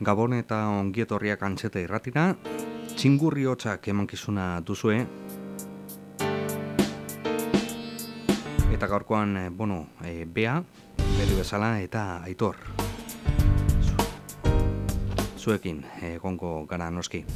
Gabon eta ongietorriak antxeta irratira, txingurri hotxak emankizuna duzue, eta gaurkoan, eh, bueno, e, bea, beri bezala eta aitor. Zuekin, egongo gara noski.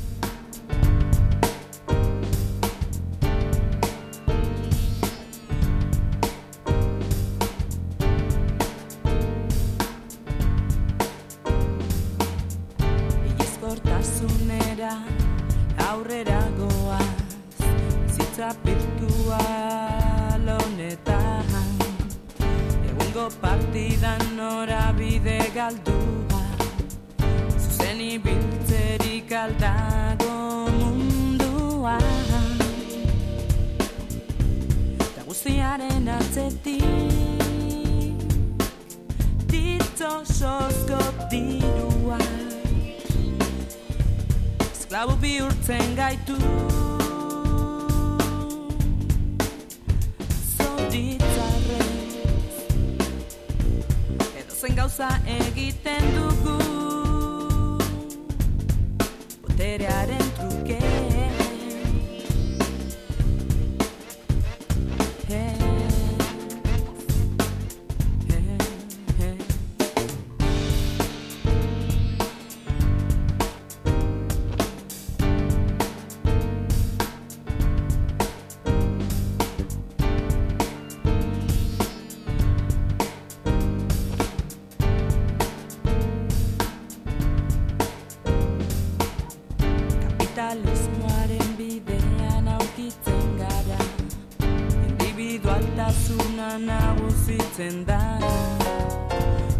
Ikusten da.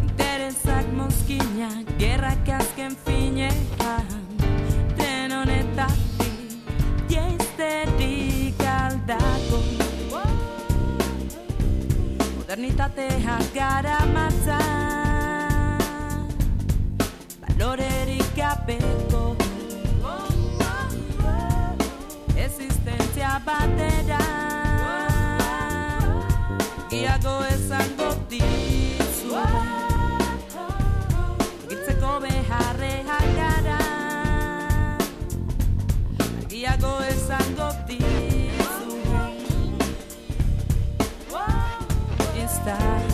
Interesak mozkina, gerrak azken finean Den honetatik, jeizterik aldako. Modernitateak gara matza Balorerik gabeko. Existentzia batera Esango dizu gara esango dizu It's time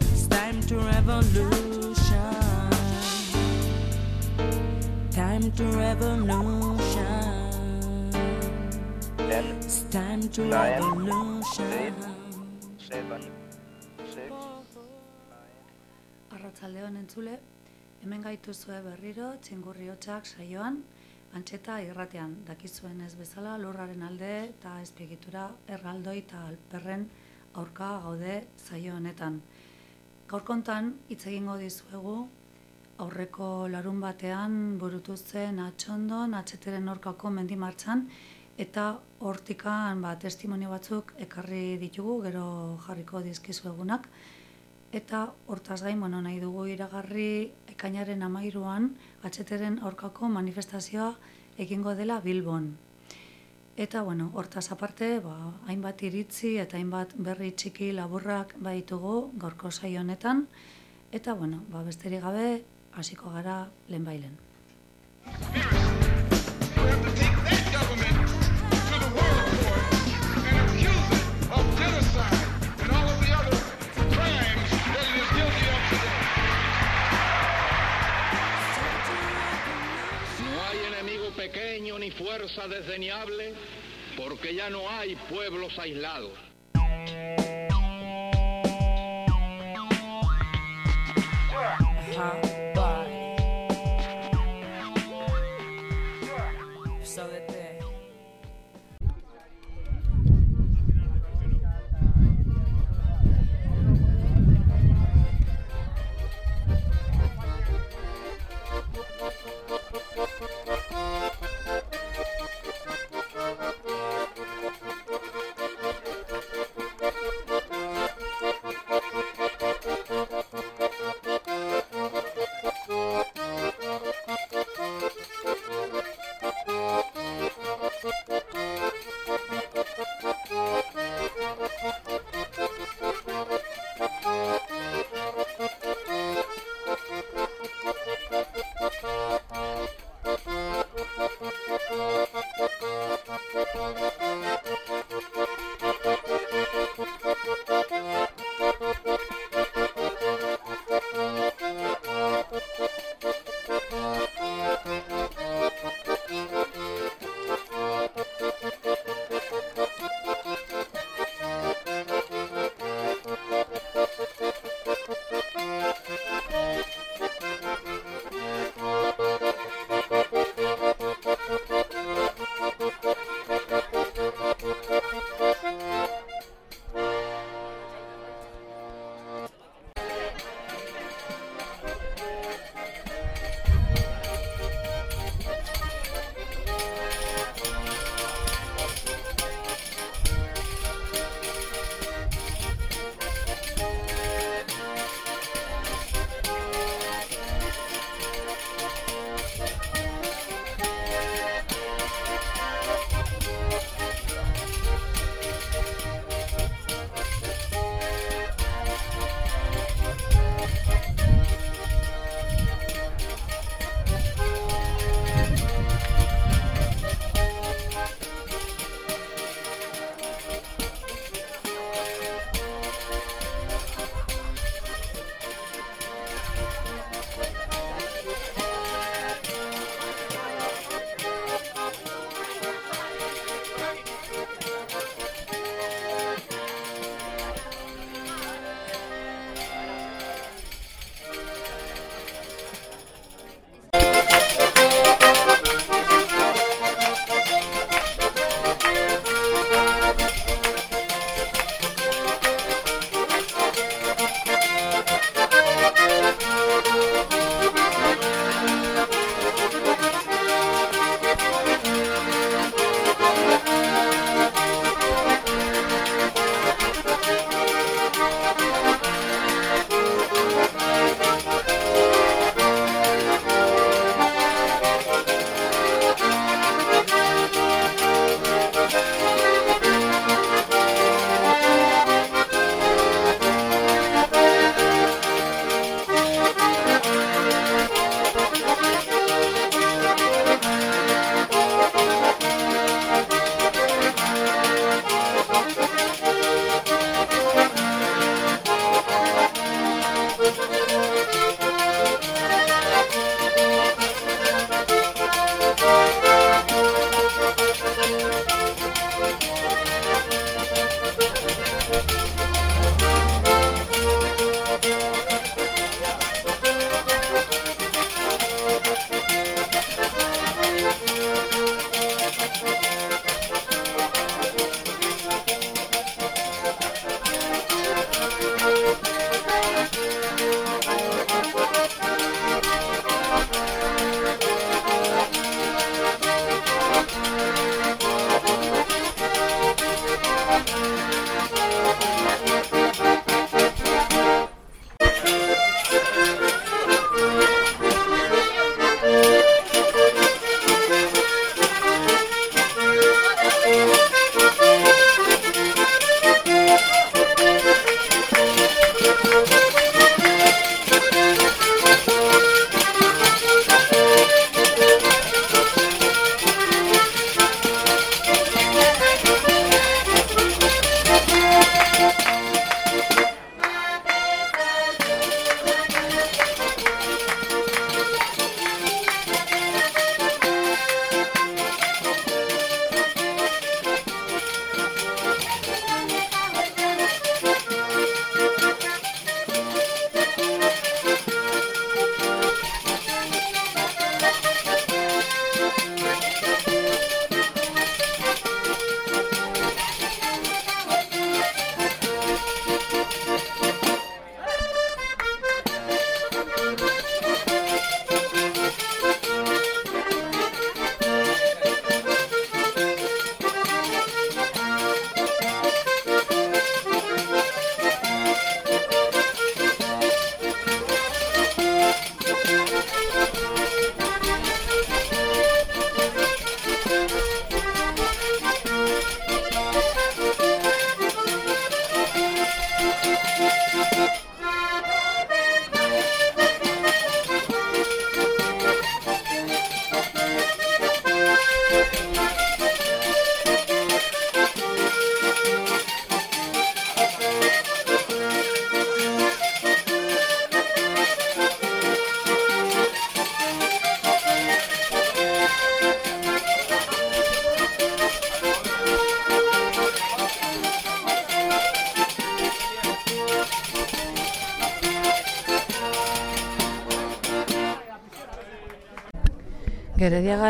It's time to revolution. Time to revolution. It's time to revolution Arratzaldeon entzule, hemen gaituzue berriro txingurri saioan, antxeta irratean, dakizuen ez bezala lurraren alde eta espegitura erraldoi eta alperren aurka gaude saio honetan. Gaur kontan, hitz egingo dizuegu, aurreko larun batean burutuzten atxondon, atxeteren aurkako mendimartzan, eta hortikan ba, testimonio batzuk ekarri ditugu, gero jarriko dizkizu egunak. Eta hortaz gain, bueno, nahi dugu iragarri ekainaren amairuan, atxeteren aurkako manifestazioa egingo dela Bilbon. Eta, bueno, hortaz aparte, ba, hainbat iritzi eta hainbat berri txiki laburrak baitugu gaurko saio honetan. Eta, bueno, ba, besterik gabe, hasiko gara lehenbailen. Fuerza desdeñable, porque ya no hay pueblos aislados.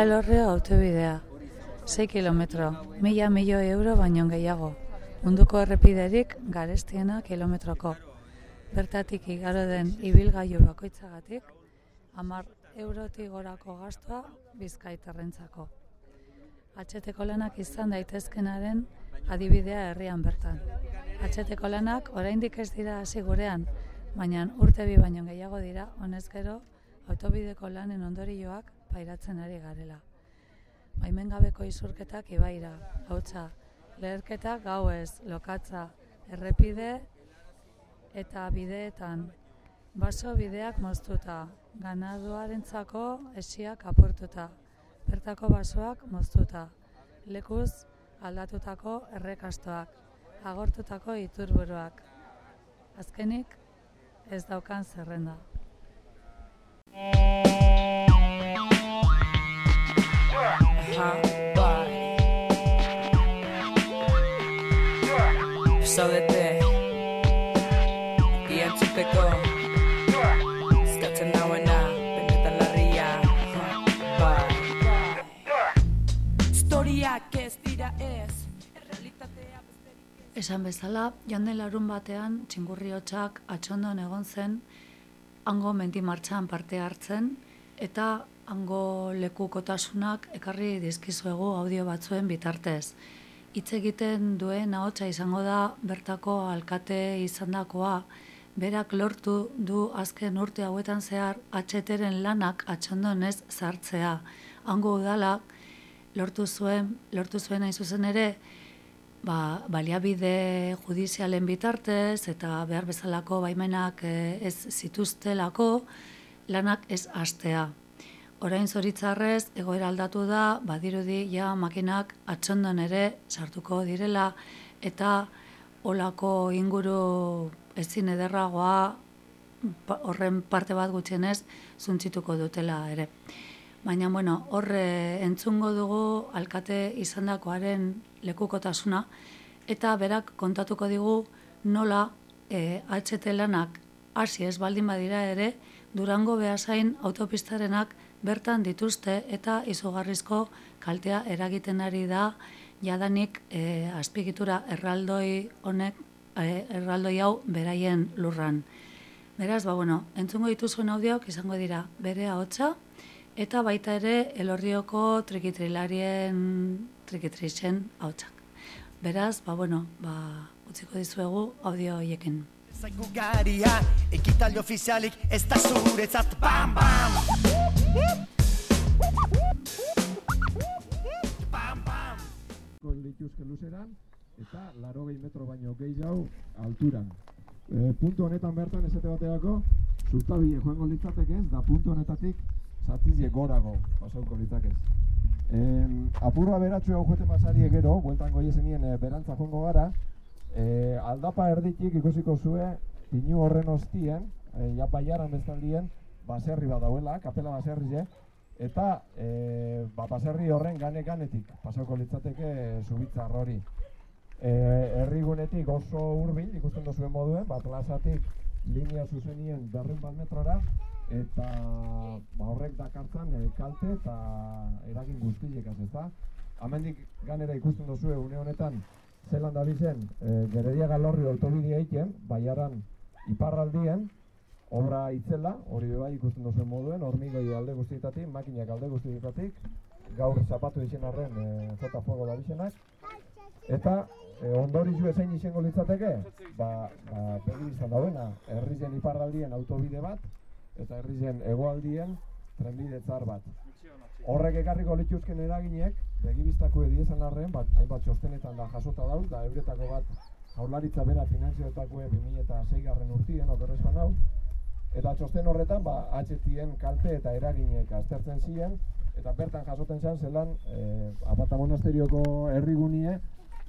Elorrio autobidea. 6 kilometro, mila milioi euro baino gehiago. Munduko errepiderik garestiena kilometroko. Bertatik igaro den ibilgailu bakoitzagatik, hamar eurotik gorako gastua bizkaiterrentzako. Atxeteko lanak izan daitezkenaren adibidea herrian bertan. Atxeteko lanak oraindik ez dira hasi gurean, baina urte bi baino gehiago dira, honez gero, autobideko lanen ondorioak pairatzen ari garela. Baimen gabeko izurketak ibaira, hautsa, leherketak gauez, lokatza, errepide eta bideetan, baso bideak moztuta, ganaduarentzako esiak apurtuta, bertako basoak moztuta, lekuz aldatutako errekastoak, agortutako iturburuak. Azkenik, ez daukan zerrenda. Zaudete Iantzuteko Eskatzen dauena Benetan larria. Bai. Historiak ez dira ez. Errealitatea besterik ez. Esan bezala, joan den larun batean, txingurriotxak atxondon egon zen, hango mendimartxan parte hartzen, eta hango lekukotasunak ekarri dizkizuegu audio batzuen bitartez. Hitz egiten duen ahotsa izango da bertako alkate izandakoa, berak lortu du azken urte hauetan zehar atxeteren lanak atxondonez sartzea. Hango udalak lortu zuen, lortu zuen hain zuzen ere, ba, baliabide judizialen bitartez eta behar bezalako baimenak eh, ez zituztelako lanak ez hastea. Orain zoritzarrez egoera aldatu da, badirudi ja makinak atxondon ere sartuko direla eta olako inguru ezin ederragoa horren parte bat gutxienez zuntzituko dutela ere. Baina, bueno, horre entzungo dugu alkate izandakoaren lekukotasuna, eta berak kontatuko digu nola e, HT lanak hasi ez baldin badira ere, Durango behasain autopistarenak bertan dituzte eta izugarrizko kaltea eragiten ari da jadanik e, azpigitura erraldoi honek e, erraldoi hau beraien lurran. Beraz, ba, bueno, entzungo dituzuen audioak izango dira bere ahotsa eta baita ere elorrioko trikitrilarien trikitrixen ahotsak. Beraz, ba, bueno, ba, utziko dizuegu audio hoiekin. Zaigu garia, ekitaldi ofizialik ez da zuretzat Bam, bam! Bam, bam! Kon lituzke luzeran eta larogei metro baino gehiago alturan. E, puntu honetan bertan esate baterako, zurtabile joango litzateke ez, da puntu honetatik zatizie gorago pasauko litzakez. E, apurra beratxu hau joete masari gero, bueltan goiezenien e, berantza joango gara, e, aldapa erditik ikusiko zue, pinu horren ostien, e, ja baiaran bestaldien, baserri bat dauela, kapela baserri je, eta e, ba, baserri horren gane-ganetik pasauko litzateke e, zubitzar hori. E, herrigunetik oso hurbil ikusten duzuen moduen, ba, plazatik linea zuzenien berreun bat metrora, eta ba, horrek dakartzan e, kalte eta eragin guztiek ez da. Hemendik ganera ikusten duzu une honetan zelan dabizen e, Geredia Galorri autobidea egiten, baiaran iparraldien, obra itzela, hori bai ikusten duzuen moduen, hormigoi alde guztietatik, makinak alde guztietatik, gaur zapatu izan arren e, jota fuego dabizenak, eta e, ondorizu ezein izango litzateke, ba, ba begi izan dauena, herrizen iparraldien autobide bat, eta herrizen hegoaldien trenbide tzar bat. Horrek ekarriko lituzken eraginek, begibistako ediezan arren, bat, hainbat txostenetan da jasota dauz, da euretako bat jaurlaritza bera finanzioetako 2006 garren urtien, okerrezkoan hau, eta txosten horretan, ba, HTN kalte eta eraginek aztertzen ziren, eta bertan jasoten zen zelan, e, Apata Monasterioko herrigunie,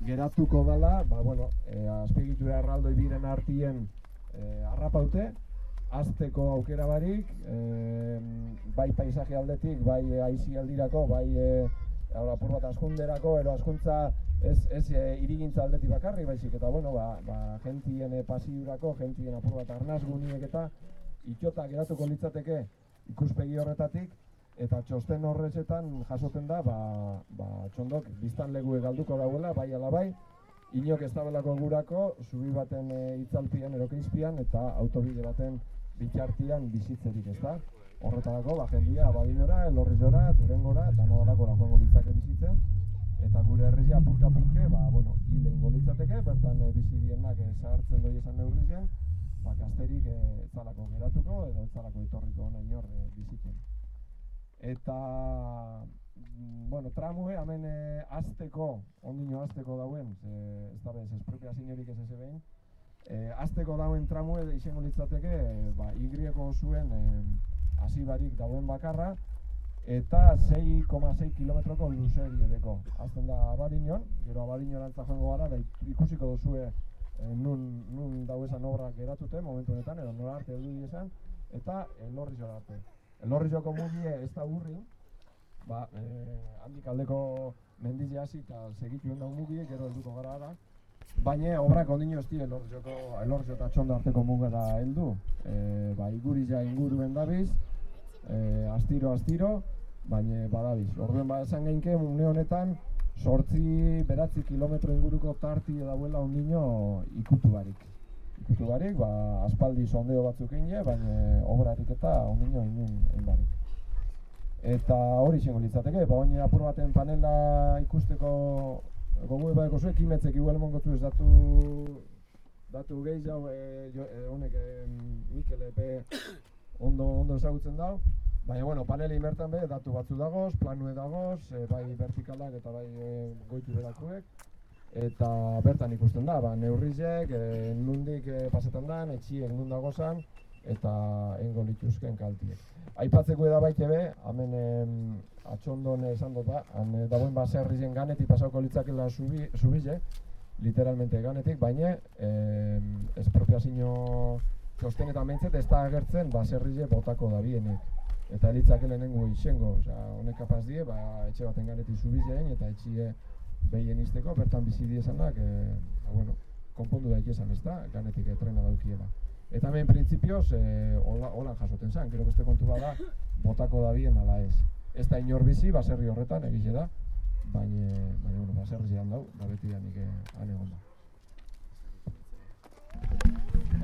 geratuko dela, ba, bueno, e, azpiegitura erraldoi biren artien e, arrapaute, azteko aukera barik, e, bai paisaje aldetik, bai e, aizialdirako, bai e, apur bat askunderako, ero askuntza ez, ez e, irigintza aldetik bakarrik baizik, eta bueno, ba, ba, gentien e, pasiurako, gentien apur bat arnaz guniek eta itxota geratuko litzateke ikuspegi horretatik, eta txosten horrezetan jasoten da, ba, ba txondok biztan legue galduko dauela, bai ala bai, inok ez gurako, zubi baten e, itzalpian, erokeizpian, eta autobide baten bitxartian bizitzerik ez da. Horretarako, ba, jendia, abadinora, elorrizora, turengora, eta nadalako joango ditzake bizitzen, eta gure herrizia apurka-apurke, ba, bueno, hile ingo litzateke, bertan e, bizi dienak e, zahartzen doi esan neurrizien, ba, gazterik e, etzalako geratuko edo etzalako etorriko hona inor e, bizitzen. Eta, mm, bueno, tramue, hemen e, azteko, ondino azteko dauen, ze, ez da bez, espropia ziniorik ez ez behin, e, azteko dauen tramue izango litzateke, e, ba, igrieko zuen e, hasi barik dauen bakarra, eta 6,6 kilometroko luzeri edeko. Azten da abadinon, gero abadinon antza joango gara, da ikusiko duzue e, nun, nun dau esan obrak geratute momentu honetan, edo nora arte edu esan, eta elorri arte. Elorri joko mugie ez da burri, ba, e, handik aldeko mendize hasi eta segitu da mugie, gero helduko gara da, Baina obrak ondino ez di elorrioko, elorrio eta txondo arteko mugera heldu. E, ba, iguri ja inguruen dabiz, e, astiro, astiro, baina badabiz. Orduen ba esan geinke, une honetan, sortzi, beratzi kilometro inguruko tarti dauela ondino ikutu barik. Ikutu barik, ba, aspaldi sondeo batzuk egin baina obrarik eta ondino egin barik. Eta hori zengo litzateke, ba, oin apur baten panela ikusteko gogo eba eko zuek imetzek igual emongotu ez datu datu gehi jau e, jo, e, honek e, Mikel epe ondo, ondo ezagutzen dau Baina, bueno, paneli bertan be, datu batzu dagoz, planue dagoz, e, bai vertikalak eta bai e, goitu beratuek. Eta bertan ikusten da, ba, neurrizek, e, nundik e, pasetan da, etxiek nun dagozan, eta engo lituzken kaltiek. Aipatzeko eda baite be, hemen em, atxondon esan dut ba, han, e, dagoen baserri ganetik pasauko litzakela subi, subize, literalmente ganetik, baina em, espropiazio txostenetan behintzet ez da agertzen baserri botako da bienik eta elitzak lehenengo izengo, osea, honek kapaz die, ba, etxe baten ganetik zubizeen eta etxie behien izteko, bertan bizi die esanak, e, ba, bueno, konpondu daik esan ez da, ganetik etrena daukiela. Eta hemen printzipioz, e, hola, holan jasoten zen, gero beste kontu bada, botako da bien ala ez. Ez da inor bizi, baserri horretan, egize da, baina, baina, bueno, baserri zidan dau, da beti da nik ane da.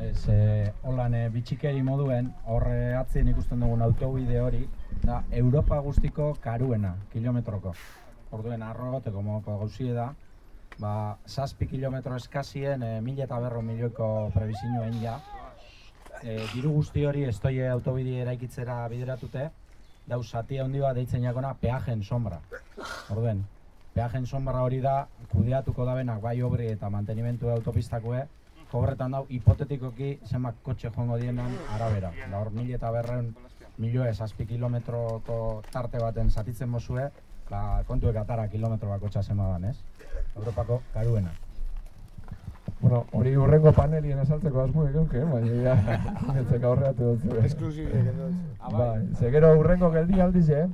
Ez, e, holan e, bitxikeri moduen, horre atzien ikusten dugun autobide hori, da Europa guztiko karuena, kilometroko. Orduen arrogoteko modoko gauzie da, ba, saspi kilometro eskazien, e, mila eta berro milioiko prebizinuen ja. E, diru guzti hori estoie autobide eraikitzera bideratute, dau zati handi bat deitzen jakona peajen sombra. Orduen, peajen sombra hori da, kudeatuko da benak bai obri eta mantenimentu autopistakue, kobretan dau, hipotetikoki zenbat kotxe joango dienan arabera. Da hor, mil eta berreun milioa esazpi kilometroko tarte baten zatitzen mozue, ba, kontuek atara kilometro bako txasemadan, ez? Europako karuena. Bueno, hori urrengo panelien esaltzeko asmo egunke, eh? baina ja, netzeka horreatu dut. Esklusibe, Bai, zegero urrengo geldi aldiz, eh?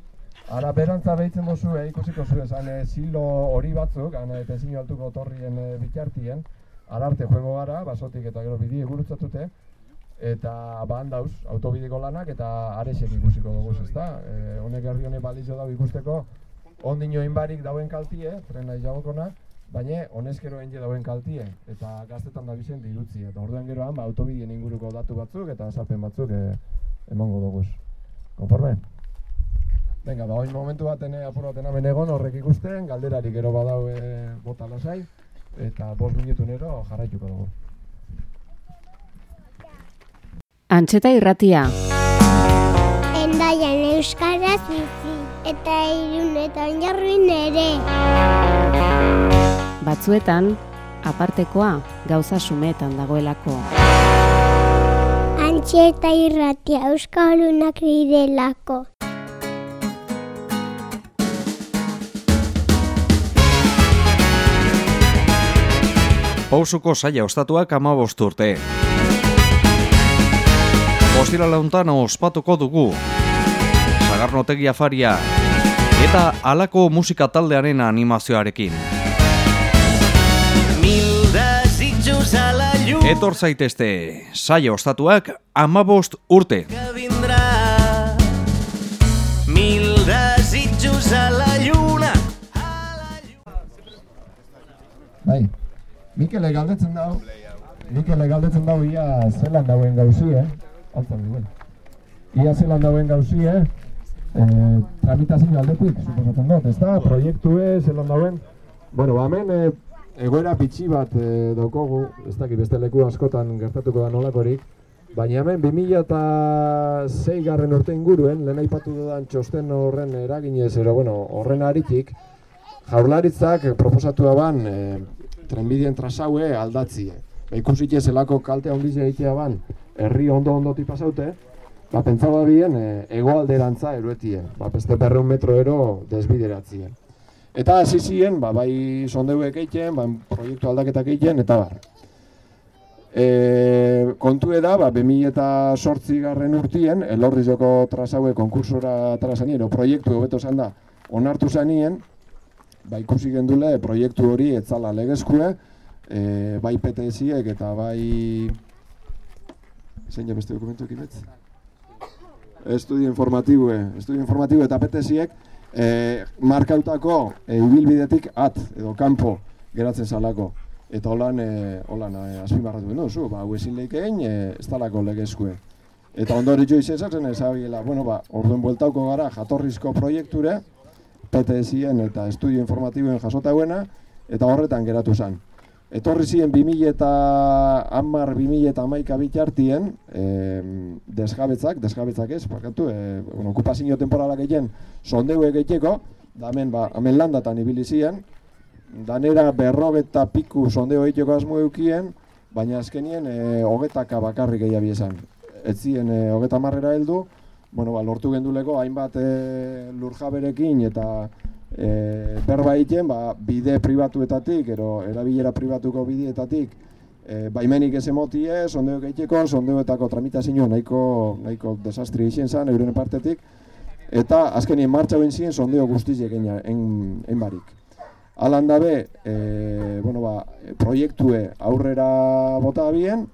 Ara berantza behitzen mozu, eh, ikusiko zu esan, eh, silo hori batzuk, eta ezin altuko torrien eh, bitartien, ararte juego gara, basotik eta gero bidie gurutzatute, eta ba dauz, autobideko lanak eta aresek ikusiko dugu, ezta? E, honek herri honek balizo dago ikusteko, ondino inbarik dauen kaltie, trena jagokona, baina honezkero enge dauen kaltie, eta gaztetan da bizen dirutzi, eta orduan geroan ba, autobidien inguruko datu batzuk eta azalpen batzuk e, emango dugu. Konforme? Venga, ba, oin momentu baten apur baten hemen egon horrek ikusten, galderari gero badau e, bota lasai eta bost minutu nero jarraituko dugu. Antxeta irratia. Endaian euskaraz bizi eta irunetan jarruin ere. Batzuetan, apartekoa gauza sumetan dagoelako. Antxeta irratia euskalunak direlako. Pausuko saia ostatuak ama urte. Bostira launtan ospatuko dugu. Sagarnotegi afaria. Eta alako musika taldearen animazioarekin. Etor zaitezte, saio ostatuak amabost urte. Mil desitjos la lluna, Bai, Mikele eh, galdetzen dau, Mikele eh, galdetzen dau ia zelan dauen gauzie, eh? altzen duen. Ia zelan dauen gauzie, eh? e, tramitazio aldetik, suposatzen dut, ez da, proiektu ez, zelan dauen. Bueno, hemen, eh, egoera bitxi bat e, daukogu, ez dakit beste leku askotan gertatuko da nolakorik, baina hemen 2006 garren urte inguruen, lehen aipatu dudan txosten horren eraginez, ero, bueno, horren aritik, jaurlaritzak proposatu daban e, trenbideen trasaue aldatzie. Ba, ikusi zelako kalte handiz egitea ban, herri ondo ondotik pasaute, ba, pentsaba bien e, egoalderantza eruetie, ba, beste berreun metro ero desbideratzien. Eta hasi ziren, ba, bai sondeuek egiten, ba, proiektu aldaketak egiten, eta bar. E, kontu da, ba, 2008 garren urtien, elorri joko trasaue konkursora trasanien, proiektu hobeto zan da, onartu zanien, ba, ikusi gendule proiektu hori etzala legezkue, e, bai PTSiek eta bai... Zein ja beste dokumentu ekibetz? Estudio informatiboe, estudio informatiboe eta PTSiek, e, markautako e, ibilbidetik at edo kanpo geratzen salako. Eta holan, e, holan e, azpimarratu den duzu, ba, hau ezin lehikein, e, ez talako legezkue. Eta ondori jo izesatzen ez bueno, ba, orduen bueltauko gara jatorrizko proiekture, PTSien eta estudio informatiboen jasota eta horretan geratu zen. Etorri ziren 2000 eta hamar, 2000 eta amaika bitartien, e, desgabetzak, desgabetzak ez, bakatu, e, bueno, okupazio temporalak egiten sondeu egiteko, da hemen, ba, hemen landatan ibili ziren, danera berrogeta piku sondeo egiteko asmo eukien, baina azkenien e, hogetaka bakarrik gehiabi esan. Ez ziren e, hogeta marrera heldu, bueno, ba, lortu genduleko hainbat e, lurjaberekin eta e, berba egiten, ba, bide pribatuetatik, ero erabilera pribatuko bideetatik, e, baimenik ez emotie, sondeo egiteko, sondeoetako tramitazio nahiko, nahiko desastri izien zen, euren partetik, eta azkenien martxa ben ziren sondeo guztiz egin en. Alan dabe, e, bueno, ba, proiektue aurrera bota bien,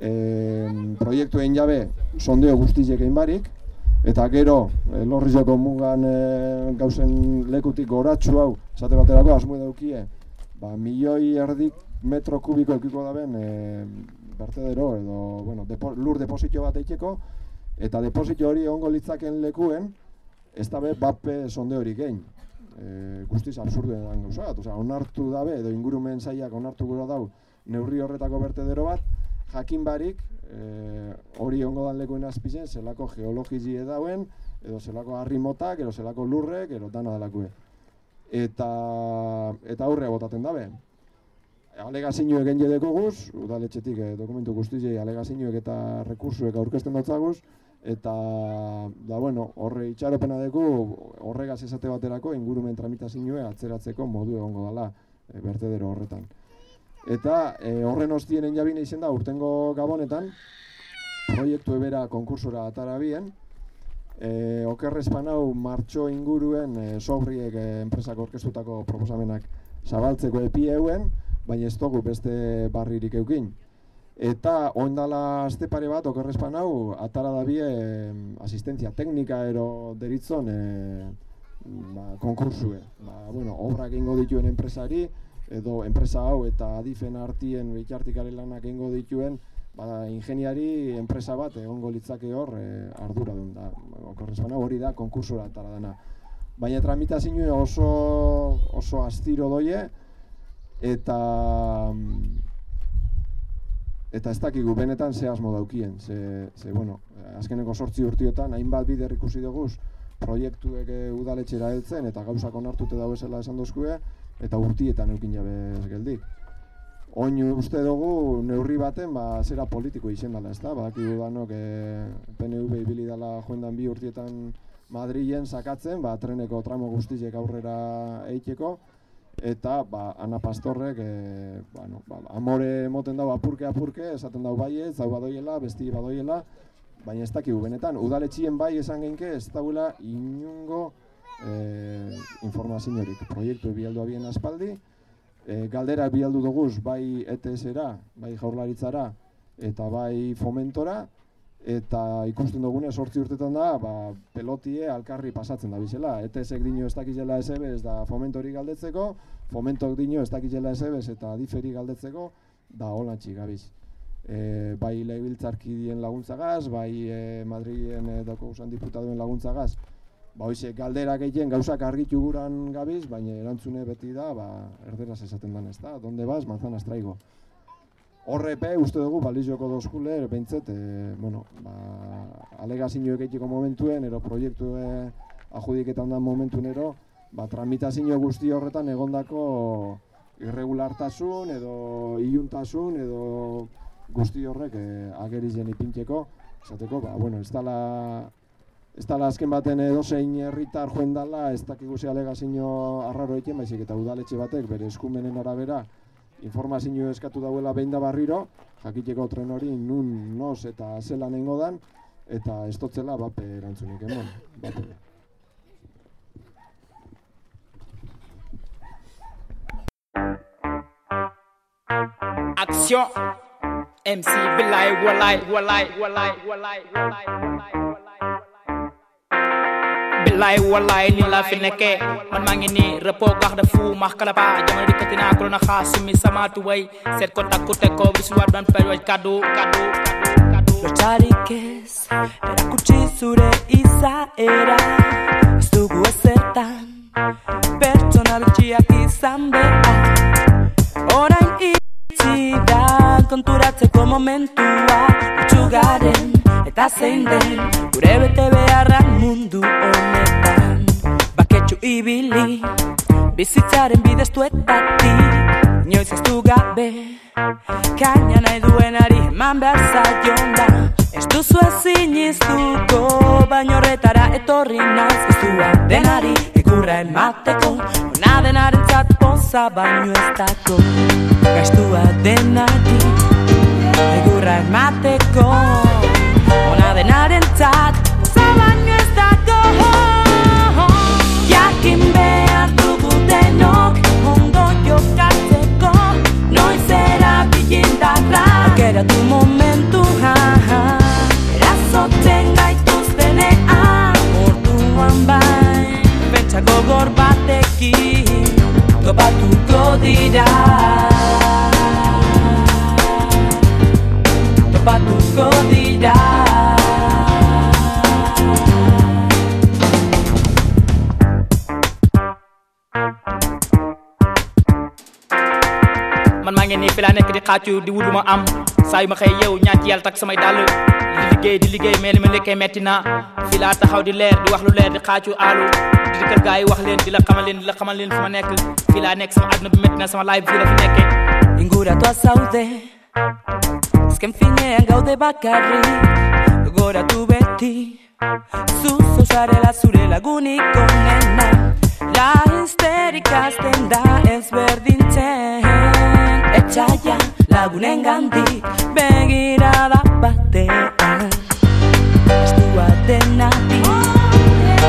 e, proiektuen jabe sondeo guztiz egin barik, Eta gero, elorrizako mugan e, gauzen lekutik goratxu hau, esate baterako asmo daukie, ba, milioi erdik metro kubiko ekiko daben e, bertedero edo bueno, depo, lur depositio bat eiteko, eta depositio hori ongo litzaken lekuen, ez da be, bape sonde hori gein. E, guztiz absurdu edan gauza bat, onartu dabe, edo ingurumen zaiak onartu gura dau, neurri horretako bertedero bat, jakin barik, e, hori ongo dan lekuen azpizen, zelako geologizi edauen, edo zelako harri motak, edo zelako lurrek, edo dana dalakue. Eta, eta aurre botaten dabe. Alegazioek egin jedeko guz, udaletxetik e, dokumentu guztizei alegazioek eta rekursuek aurkezten datzaguz, eta da bueno, horre itxaropena dugu horregaz esate baterako ingurumen tramitazioa atzeratzeko modu egongo dela e, bertedero horretan. Eta e, horren ostienen jabine izen da, urtengo gabonetan, proiektu ebera konkursora atara bien, e, okerrezpan hau martxo inguruen e, sobriek e, enpresak orkestutako proposamenak zabaltzeko epi euen, baina ez dugu beste barririk eukin. Eta ondala azte pare bat, okerrezpan hau, atara da bie asistentzia teknika ero deritzon e, ba, konkursue. Ba, bueno, obrak ingo dituen enpresari, edo enpresa hau eta adifen artien bitartikaren lanak egingo dituen ba, ingeniari enpresa bat egongo litzake hor e, ardura duen da. Korrezpana hori da konkursora atara dena. Baina tramitazioa oso, oso astiro doie eta eta ez dakigu benetan ze asmo daukien. Ze, ze bueno, azkeneko sortzi urtiotan hainbat bider ikusi dugu proiektuek eh, udaletxera heltzen eta gauzak onartute dauezela esan dozkue, eta urtietan eukin jabe geldik. Oin uste dugu neurri baten ba, zera politiko izen dela, ez da? Badaki danok e, PNV ibili dela joendan bi urtietan Madrilen sakatzen, ba, treneko tramo guztiek aurrera eiteko, eta ba, Ana Pastorrek e, bueno, ba, amore moten dau apurke apurke, esaten dau baiet, zau badoiela, besti badoiela, baina ez dakigu benetan, udaletxien bai esan genke ez daula inungo e, informaziorik. Proiektu bialdu abien aspaldi, e, galdera bialdu duguz bai ETS-era, bai jaurlaritzara, eta bai fomentora, eta ikusten dugune sortzi urtetan da, ba, pelotie alkarri pasatzen da bizela. ETSek dino ez dakizela ez da fomentori galdetzeko, fomentok dino ez dakizela ez eta diferi galdetzeko, da holantxik gabiz. E, bai lehibiltzarkidien laguntzagaz, bai e, Madrien e, dako usan diputatuen laguntzagaz, ba hoize galdera gehien gauzak argitu guran gabiz, baina erantzune beti da, ba, erderaz esaten dan ez da, donde bas, manzanas traigo. Horrepe, uste dugu, balizioko dozkule, behintzet, e, bueno, ba, alegazio egiteko momentuen, ero proiektu e, ajudiketan da momentuen ero, ba, tramitazio guzti horretan egondako irregulartasun edo iluntasun edo guzti horrek e, agerizen ipintzeko, esateko, ba, bueno, ez dala, ez dala azken baten edo zein herritar joen dala, ez dakigu ze alegazio arraro egiten, baizik eta udaletxe batek bere eskumenen arabera, informazio eskatu dauela behin da barriro, jakiteko tren hori nun, nos eta zelan nengo dan, eta estotzela bape erantzunik emon. Bape. Action MC Bilai Walai Walai Walai Walai Walai Walai wallahi wallahi ni la fi nekke man ma ngi ni repo gax da fu ma kala ba jamono di katina ko na xasumi sama tu way set ko takku te ko bis wat ban pel waj kadu kadu Lotarikez, erakutsi zure izaera Ez dugu ezertan, pertsona bitxiak izan behar Orain itzi da, konturatzeko momentua Utsu eta zein den, gure bete beharrak mundu honetan. Baketxu ibili, bizitzaren bideztuetatik Inoiz ez du gabe, kaina nahi duenari eman behar zaion da. Ez duzu ezin iztuko, baino horretara etorri naiz. Giztua denari egurra emateko, ona denaren zat poza baino ez dako Gastua denari egurra emateko, ona denaren zat poza baino ez dako Jakin behar dugu denok ondo jokatzeko Noiz erabilindarra Aukeratu momentu ha, ha. Erazotzen gaituztenean Orduan bai. Pentsa gogor batekin Topatuko dira Topatuko dira man maa ngi nii fi laa di xàccu di wut lu ma am saa ma xëy yow ñaan ci tak samay dàll di liggéey di liggéey mais li ma nekkee metti na fi taxaw di leer di wax lu leer di xàccu aalu di kër gaa yi wax leen di la xamal leen di la xamal leen fi ma nekk fi sama àdduna bi metti na sama live fii la fi nekkee Inguratua zaude Azken finean gaude bakarrik Gogoratu beti. Zuzo zarela zure lagunik onena La histerika azten da ezberdintzen Etxaia lagunen gandik Begirada batean. Estua denari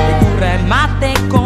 Egurra emateko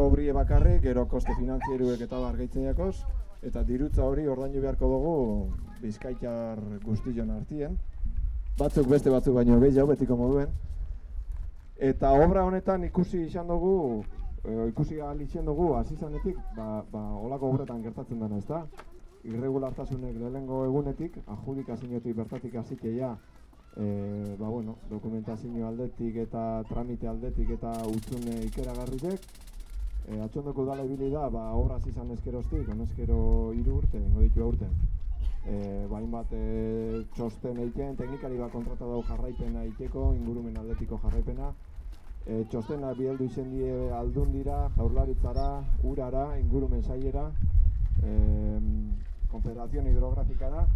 obrie bakarrik, gero koste finanzieruek eta bar gehitzen jakoz, eta dirutza hori ordainu beharko dugu bizkaitar guztion artien, batzuk beste batzuk baino gehiago betiko moduen, Eta obra honetan ikusi izan dugu, e, ikusi ahal izan dugu, hasi zanetik, ba, ba, olako obretan gertatzen dena, ezta? Irregulartasunek lehenengo egunetik, adjudikazioetik bertatik hasikeia, e, ba, bueno, dokumentazio aldetik eta tramite aldetik eta utzune ikeragarrizek, e, atxondoko dala ibili da, ba, hasi izan eskeroztik, honezkero hiru urte, ingo ditu urte. E, bain bat e, txosten eiken, teknikari bat kontrata dau jarraipena eiteko, ingurumen aldetiko jarraipena. E, txostena bieldu izen die aldun dira, jaurlaritzara, urara, ingurumen saiera, e, konfederazion hidrografikara,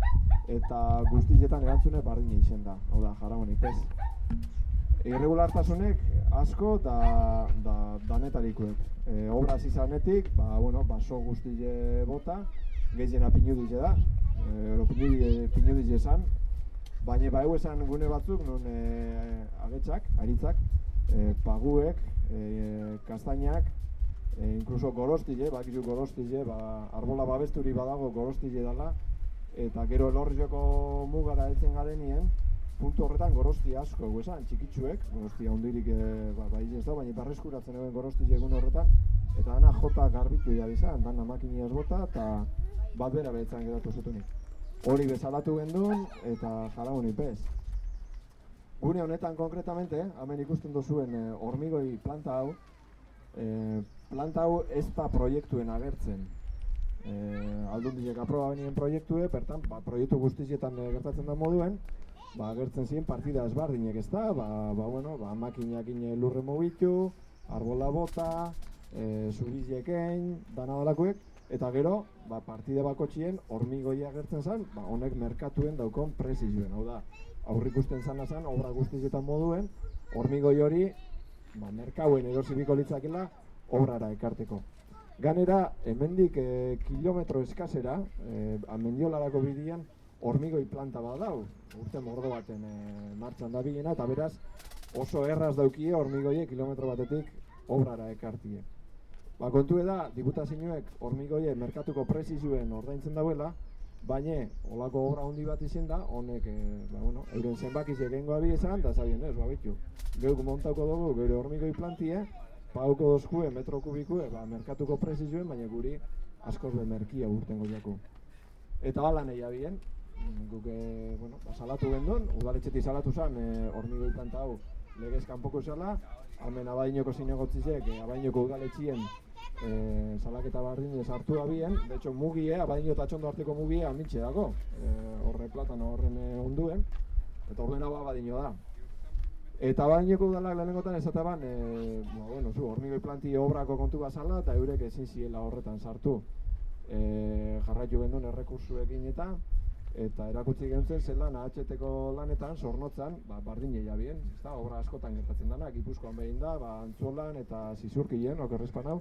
eta guztietan erantzune bardine izen da, hau da, jaramonik ez. Irregulartasunek asko da, da danetarikuek. E, obra izanetik, ba, bueno, baso guztie bota, gehiena pinudize da, e, ero pinudize, pinudize esan, baina ba esan gune batzuk, non e, agetxak, aritzak, e, paguek, e, kastainak, e, inkluso gorostile, bakizu gorostile, ba, arbola babesturi badago gorostile dela, eta gero elorrioko mugara heltzen garenien, puntu horretan gorosti asko, egu esan, txikitsuek, gorosti handirik e, ba, bai ez da, baina barreskuratzen egin gorosti egun horretan, eta dana jota garbitu ja izan, dana makiniaz bota, eta bat bera behetzen geratu zutunik. Hori bezalatu gendun, eta jarauni pez. Gune honetan konkretamente, hemen ikusten duzuen e, hormigoi planta hau, e, planta hau ez da proiektuen agertzen. E, aldundiek aproba benien proiektue, bertan, ba, proiektu guztizietan e, gertatzen da moduen, ba, agertzen ziren partida ezbardinek ez da, ba, ba, bueno, ba, makinak lurre mobitu, arbola bota, e, zurizekein, dana dalakoek, eta gero, ba, partida bakotxien hormigoi agertzen zen, ba, honek merkatuen daukon prezizuen, hau da, aurrikusten zana zen, obra guztietan moduen, hormigoi hori, ba, merkauen erosibiko litzakela, obrara ekarteko. Ganera, hemendik e, kilometro eskasera, e, amendiolarako bidian, hormigoi planta bat dau, urte mordo baten e, martxan da bilena, eta beraz oso erraz daukie hormigoie kilometro batetik obrara ekartie. Ba, kontu da, diputazioek hormigoie merkatuko prezizuen ordaintzen dauela, baina olako obra handi bat izin da, honek, e, ba, bueno, euren zenbakiz egengo abi esan, da zabien ez, ba, bitu. Geuk montauko dugu, geure hormigoi plantie, pauko dozkue, metro kubikue, ba, merkatuko prezizuen, baina guri askoz be merkia urtengo jako. Eta bala nahi abien, guk e, bueno, ba, salatu gendun, udaletxetik salatu zen e, hormigoi planta hau legez kanpoko zela, hemen abainoko zinegotzizek, e, abainoko udaletxien e, salaketa bardin sartu da bien, hecho mugie, abaino eta txondo arteko mugie amintxe dago, e, horre platano horren onduen, eta horren hau abadino da. Eta baineko udalak lehenengotan esate ban, e, ba, bueno, zu, hormigoi planti obrako kontu bazala, eta eurek ezin ziela horretan sartu. E, jarraitu gendun errekursuekin eta, eta erakutsi gentzen zelan ahatxeteko lanetan, zornotzan, ba, bardine jabien, ez da, obra askotan gertatzen dana, gipuzkoan behin da, ba, antzolan eta zizurkien, okerrezpan hau.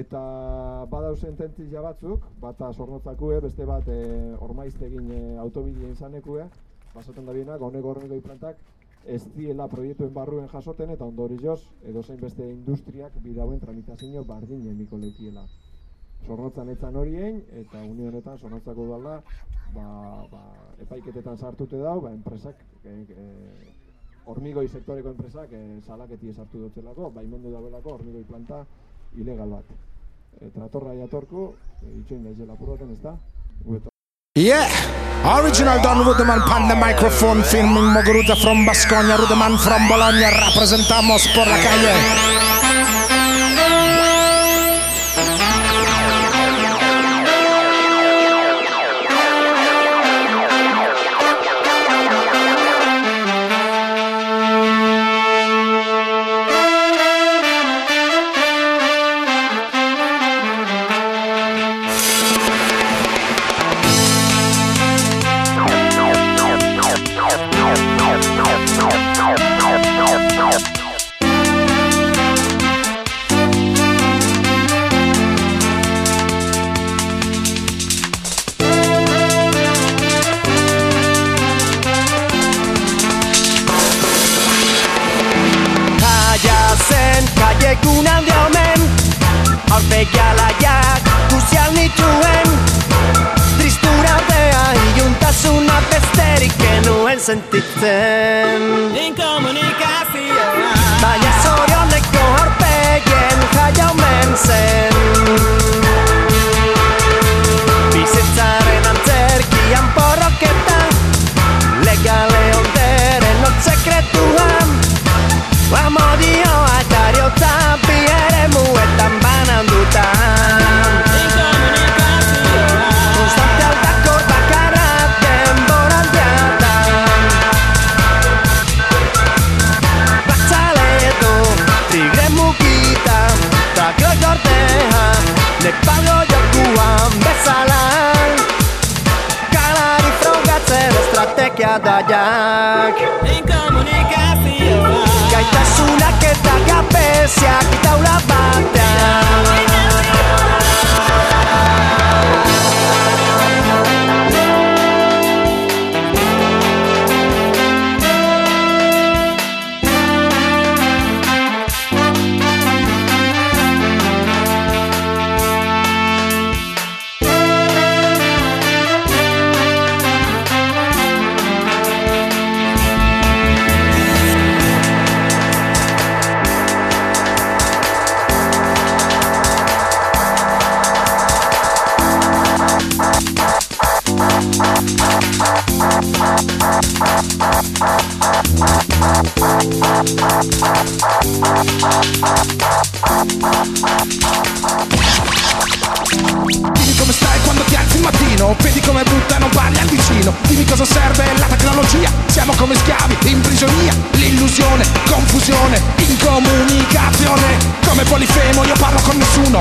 Eta badau sententizia batzuk, bata zornotzakue, beste bat e, ormaiztegin e, autobidien izanekue, basoten da bienak, honek horrengoi plantak, ez diela proiektuen barruen jasoten eta ondorioz edozein beste industriak bidauen tramitazio bardine emiko leukiela. Zornotzan etzan horien eta uni honetan zornotzako dala ba, ba, epaiketetan sartute dau, ba, enpresak, e, e, hormigoi sektoreko enpresak e, salaketi sartu dutzelako, baimendu daudelako hormigoi planta ilegal bat. E, tratorra jatorko, e, itxoin daizela purroten ez da, Yeah, original Don Rudeman pan the microphone filming Moguruta from Basconia, Rudeman from Bologna, representamos por la calle.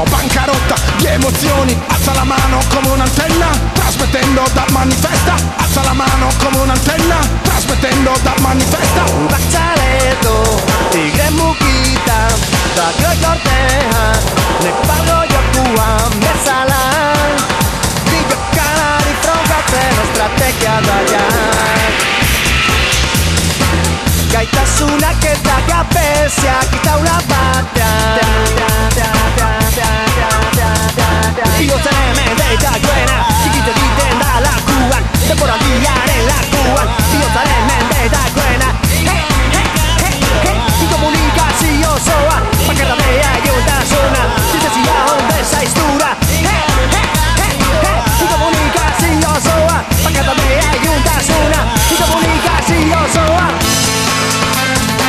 bancarrotta Gli emozioni, alza la mano come un'antenna Trasmettendo dal manifesta. Alza la mano come un'antenna Trasmettendo dal manifesta. Laxareto, tigre muquita Radio y corteja, ne parlo yo cua, mesala Brillo cara y nuestra estrategia de allá daiak Gaitasunak eta gabeziak itaula batean Iotzen hemen deita duena Txikite diten da lakuan Temporaldiaren lakuan Iotzaren mende da duena Inkomunikazio zoa Bakarra bea eguntasuna Zintezia honde zaiztura Inkomunikazio zoa Bakarra bea eguntasuna Inkomunikazio zoa Thank you.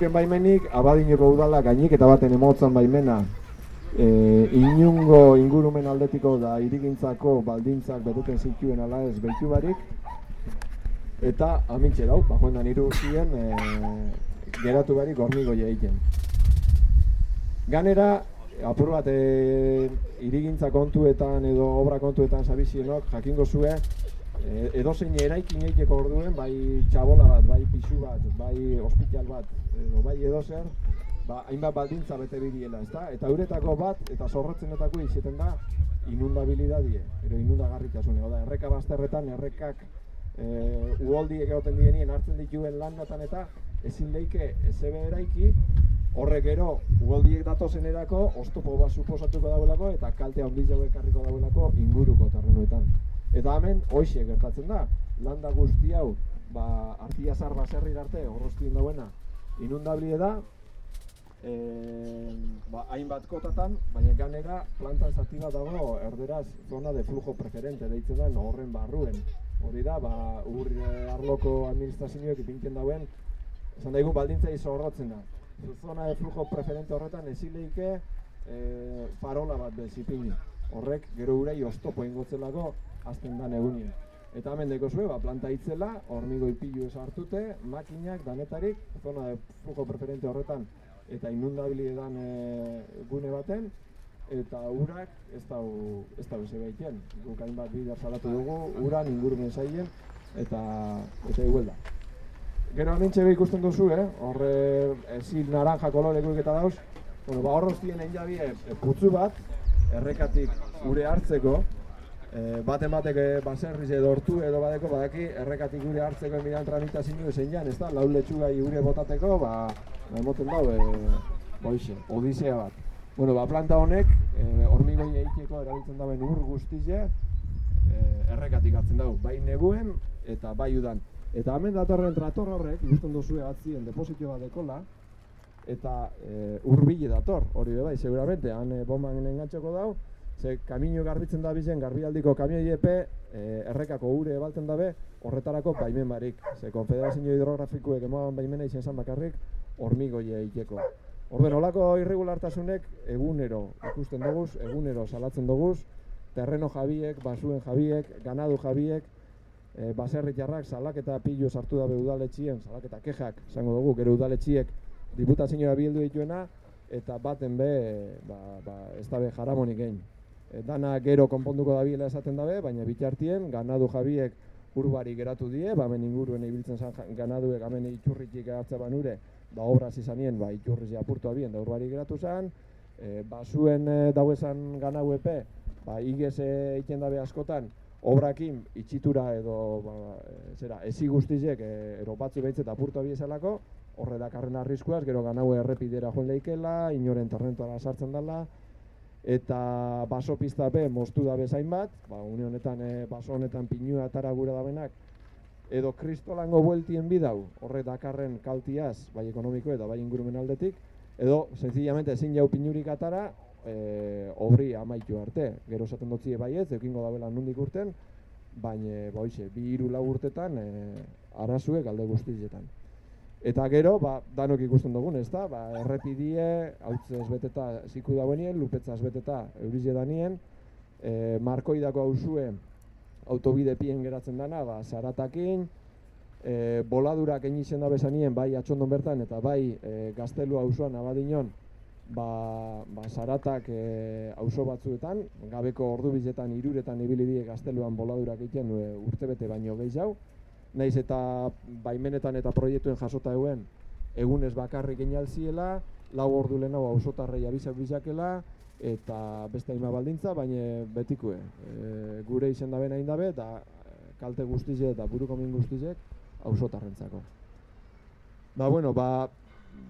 Gezeuken baimenik, abadineko udala gainik eta baten emotzan baimena. E, inungo ingurumen aldetiko da irigintzako baldintzak betuten zituen ala ez behitu barik. Eta amintxe dau, bajoen da niru zien e, geratu barik hormigo egiten. Ganera, apur bat e, irigintza kontuetan edo obra kontuetan zabizienok jakingo zue e, edozein eraikin egiteko orduen, bai txabola bat, bai pisu bat, bai ospital bat, edo bai edozer, ba, hainbat baldintza bete bidiela, ezta? Eta uretako bat, eta zorrotzenetako izaten da, inundabilidadie, ero inundagarritasune, oda, erreka bazterretan, errekak e, uholdiek egoten dienien hartzen dituen landatan eta ezin leike ezebe eraiki, horrek gero uholdiek datozenerako oztopo bat suposatuko dauelako eta kalte handiz jau ekarriko dauelako inguruko terrenuetan. Eta hemen hoxe gertatzen da, landa guzti hau, ba, artiazar baserri arte, horroztien dauena, inundablie da, e, ba, hainbat kotatan, baina ganera plantan zati bat dago erderaz zona de flujo preferente deitzen den horren barruen. Hori da, ba, ur eh, arloko administrazioek ipintzen dauen, esan daigun baldintza zorrotzen da. zona de flujo preferente horretan ezileike e, farola bat bezipini. Horrek gero urei oztopo ingotzelako azten dan egunien. Eta hemen deko zue, ba, planta itzela, hormigoi pilu ez hartute, makinak, danetarik, zona de flujo preferente horretan eta inundabilietan e, gune baten, eta urak ez da ez da beze baiten. Guk hainbat bidar salatu dugu, uran ingurumen zaien, eta eta igual da. Gero nintxe be ikusten duzu, eh? Horre ezin naranja kolorekuik eta dauz. Bueno, ba horroztien egin jabie e, putzu bat, errekatik ure hartzeko, e, baten batek e, baserriz edo hortu edo badeko badaki errekatik ure hartzeko emidan tramitazio ezen jan, ez da? Lau letxugai ure botateko, ba, emoten dau, e, boixe, odisea bat. Bueno, ba, planta honek, e, hormigoi egiteko erabiltzen dauen ur guztize, e, errekatik hartzen dugu, bai neguen eta bai udan. Eta hemen datorren trator horrek, ikusten duzu egatzien depositio bat dekola, eta e, urbile dator, hori bai, seguramente, han e, bomban engantzeko dau, ze kamino garbitzen da bizen, garbialdiko kamioi epe, e, errekako ure ebalten dabe, horretarako baimen barik. Ze konfederazio hidrografikuek emaban baimena izen zan bakarrik, hormigoi egiteko. Orden, olako irregulartasunek egunero ikusten dugu, egunero salatzen dugu, terreno jabiek, basuen jabiek, ganadu jabiek, e, baserri jarrak, salaketa pilu sartu dabe udaletxien, salaketa kejak, esango dugu, gero udaletxiek diputazioa bildu dituena, eta baten be, ba, ba, ez dabe jaramonik egin. E, dana gero konponduko dabiela esaten dabe, baina bitartien, ganadu jabiek urbari geratu die, ba hemen inguruen ibiltzen zan ganaduek hemen itxurritik hartza banure, ba obraz izanien, ba itxurriz apurtu abien, da urbari geratu zan, e, basuen e, dauezan ganau epe, ba igez e, egiten dabe askotan, obrakin itxitura edo ba, zera, ezi guztizek e, ero batzu behitze eta apurtu abiezelako, horre dakarren arriskuaz, gero ganau errepidera joan leikela, inoren torrentoara sartzen dela, eta baso pista be moztu da bezain bat, ba, une honetan e, baso honetan pinua atara gura dabenak, edo kristolango bueltien bidau, horre dakarren kaltiaz, bai ekonomiko eta bai ingurumen aldetik, edo, sencillamente, ezin jau pinurik atara, e, obri amaitu arte. Gero esaten dutzie baiet, eukingo dabela nundik urten, baina, ba, hoxe, bi hiru lau urtetan, e, arazuek alde guztietan. Eta gero, ba, danok ikusten dugun, ez da, ba, errepidie, hautzez beteta ziku dauenien, lupetzaz beteta eurize danien, e, markoidako hauzue autobide pien geratzen dana, ba, zaratakin, e, boladurak egin da bezanien, bai atxondon bertan, eta bai e, gaztelu auzoan abadinon, ba, ba zaratak e, auzo batzuetan, gabeko ordu bizetan, iruretan ibili die gazteluan boladurak egiten e, urtebete baino gehiago, naiz eta baimenetan eta proiektuen jasota euen egunez bakarrik inalziela, lau ordu lehenago auzotarrei abizak bizakela, eta beste hainbat baldintza, baina betikue. E, gure izen dabe nahi dabe, eta e, kalte guztize eta buruko min guztizek auzotarrentzako. Ba, bueno, ba,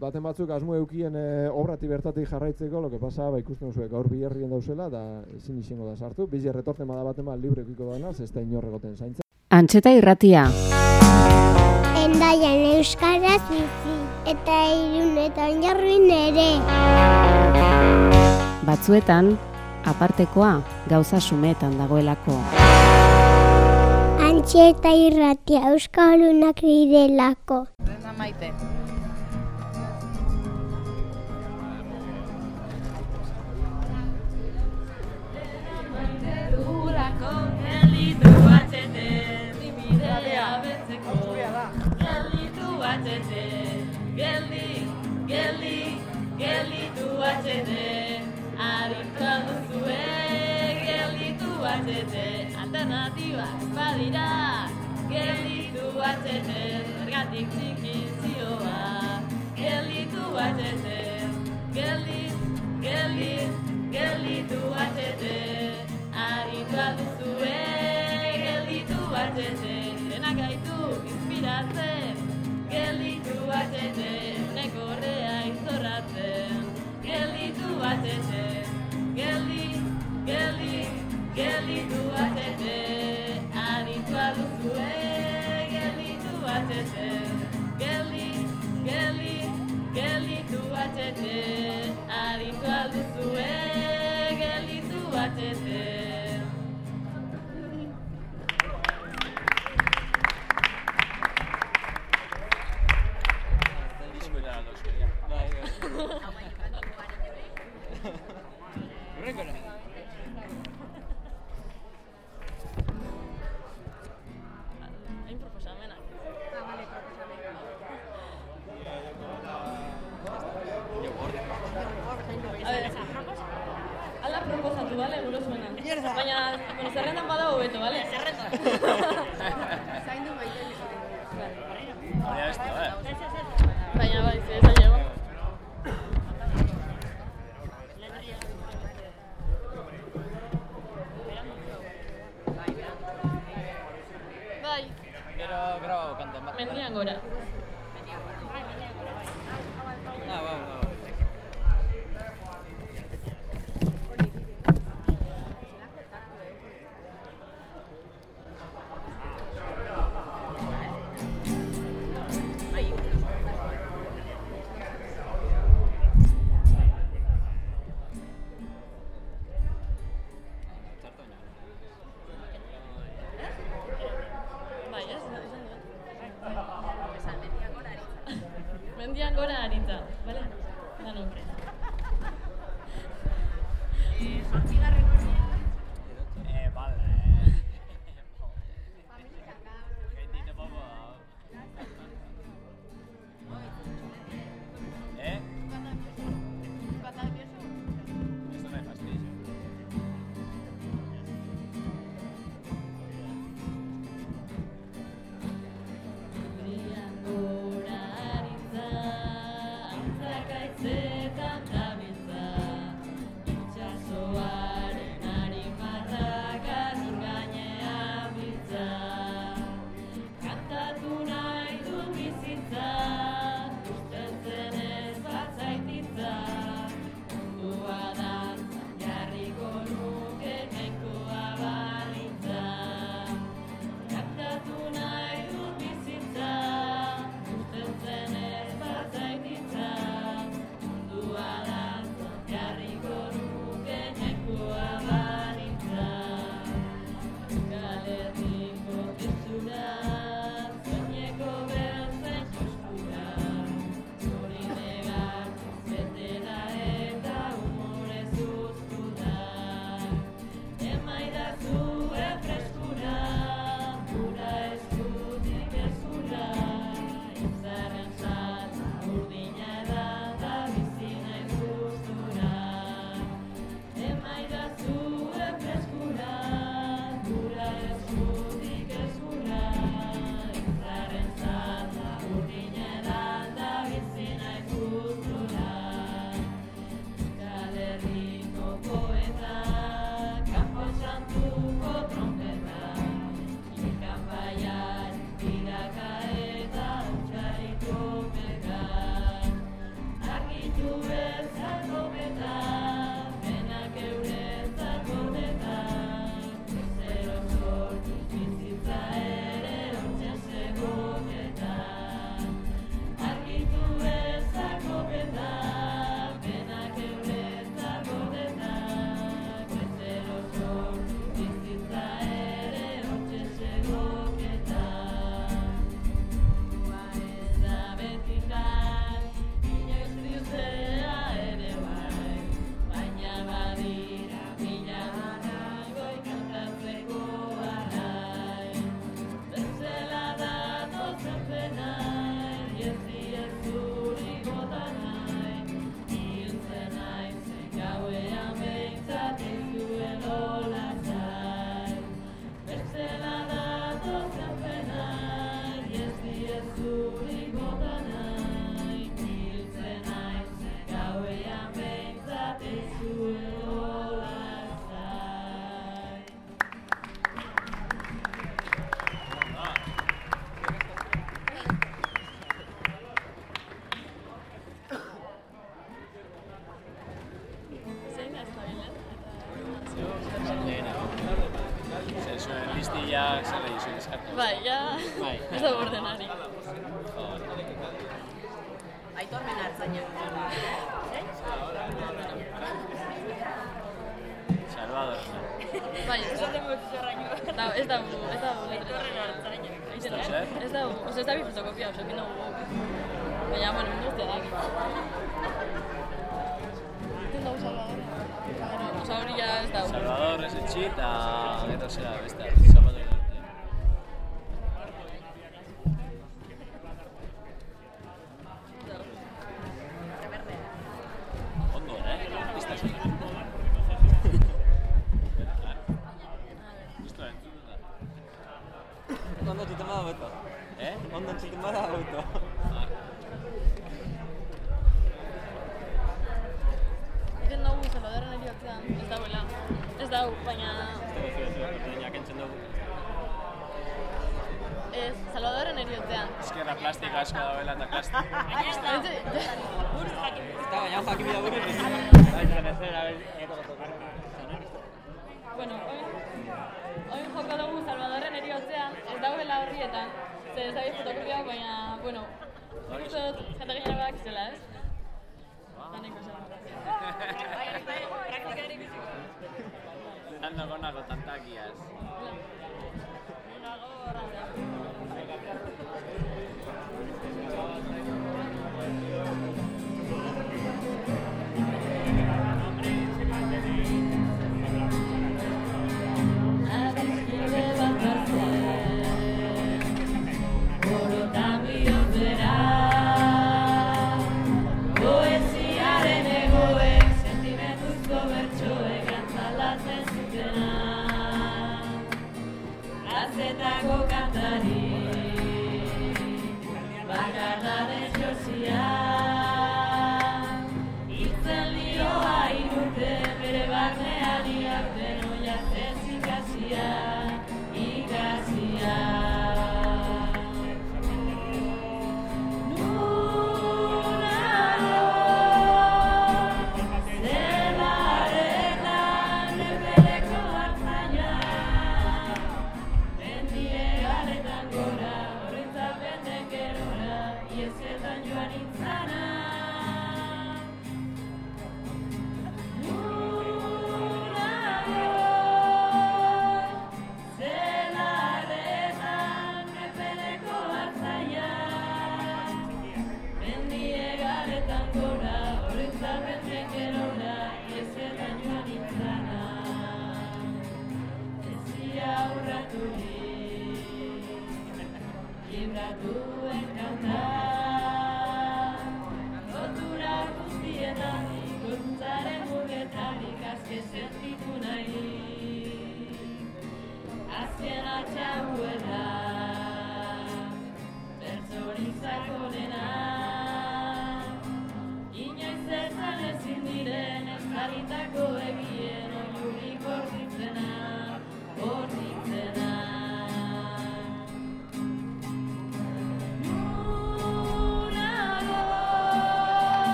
baten batzuk asmo eukien e, obrati bertatik jarraitzeko, lo que pasa, ba, ikusten duzu, gaur bi herrien dauzela, da ezin izango da sartu. Bizi erretorten bada baten bat libre ekiko dana, ez da inorregoten zaintza. Antxeta irratia, Endaian euskaraz bizi eta irunetan jarruin ere. batzuetan, apartekoa gauza sumetan dagoelako. Antxe eta irratia euskalunak direlako. Maite. Alternatiba badira Gelditu batzeten Zergatik zikin zioa Gelditu batzeten Geldit, geldit, gelditu batzeten Aritu alduzue Gelditu batzeten Denak gaitu inspiratzen Gelditu batzeten Nekorrea izorratzen Gelditu batzeten Corán y tal, ¿vale? Salvador, Resechita, Guerra Será, Vestas,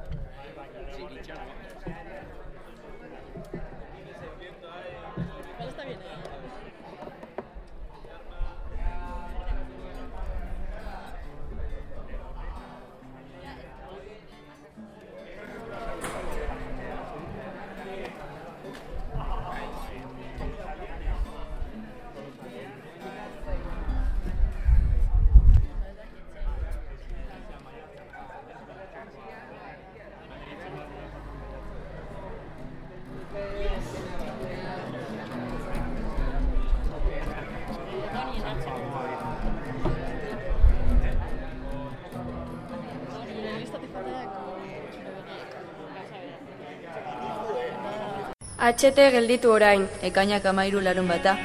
I like that. HT gelditu orain. Ekainak amairu larun bata.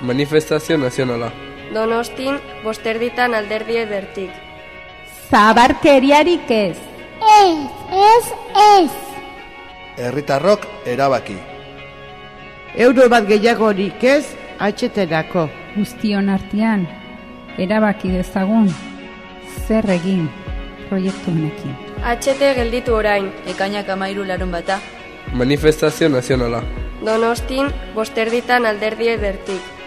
Manifestazio nazionala. Donostin, bosterditan alderdi edertik. Zabarkeriarik ez. Ez, ez, ez. Herritarrok erabaki. Euro bat gehiagorik ez, atxeterako. Guztion artean, erabaki dezagun, zer egin proiektu honekin. HT gelditu orain. Ekainak amairu larun bata. Manifestazio nazionala. Donostin, bosterditan alderdi edertik.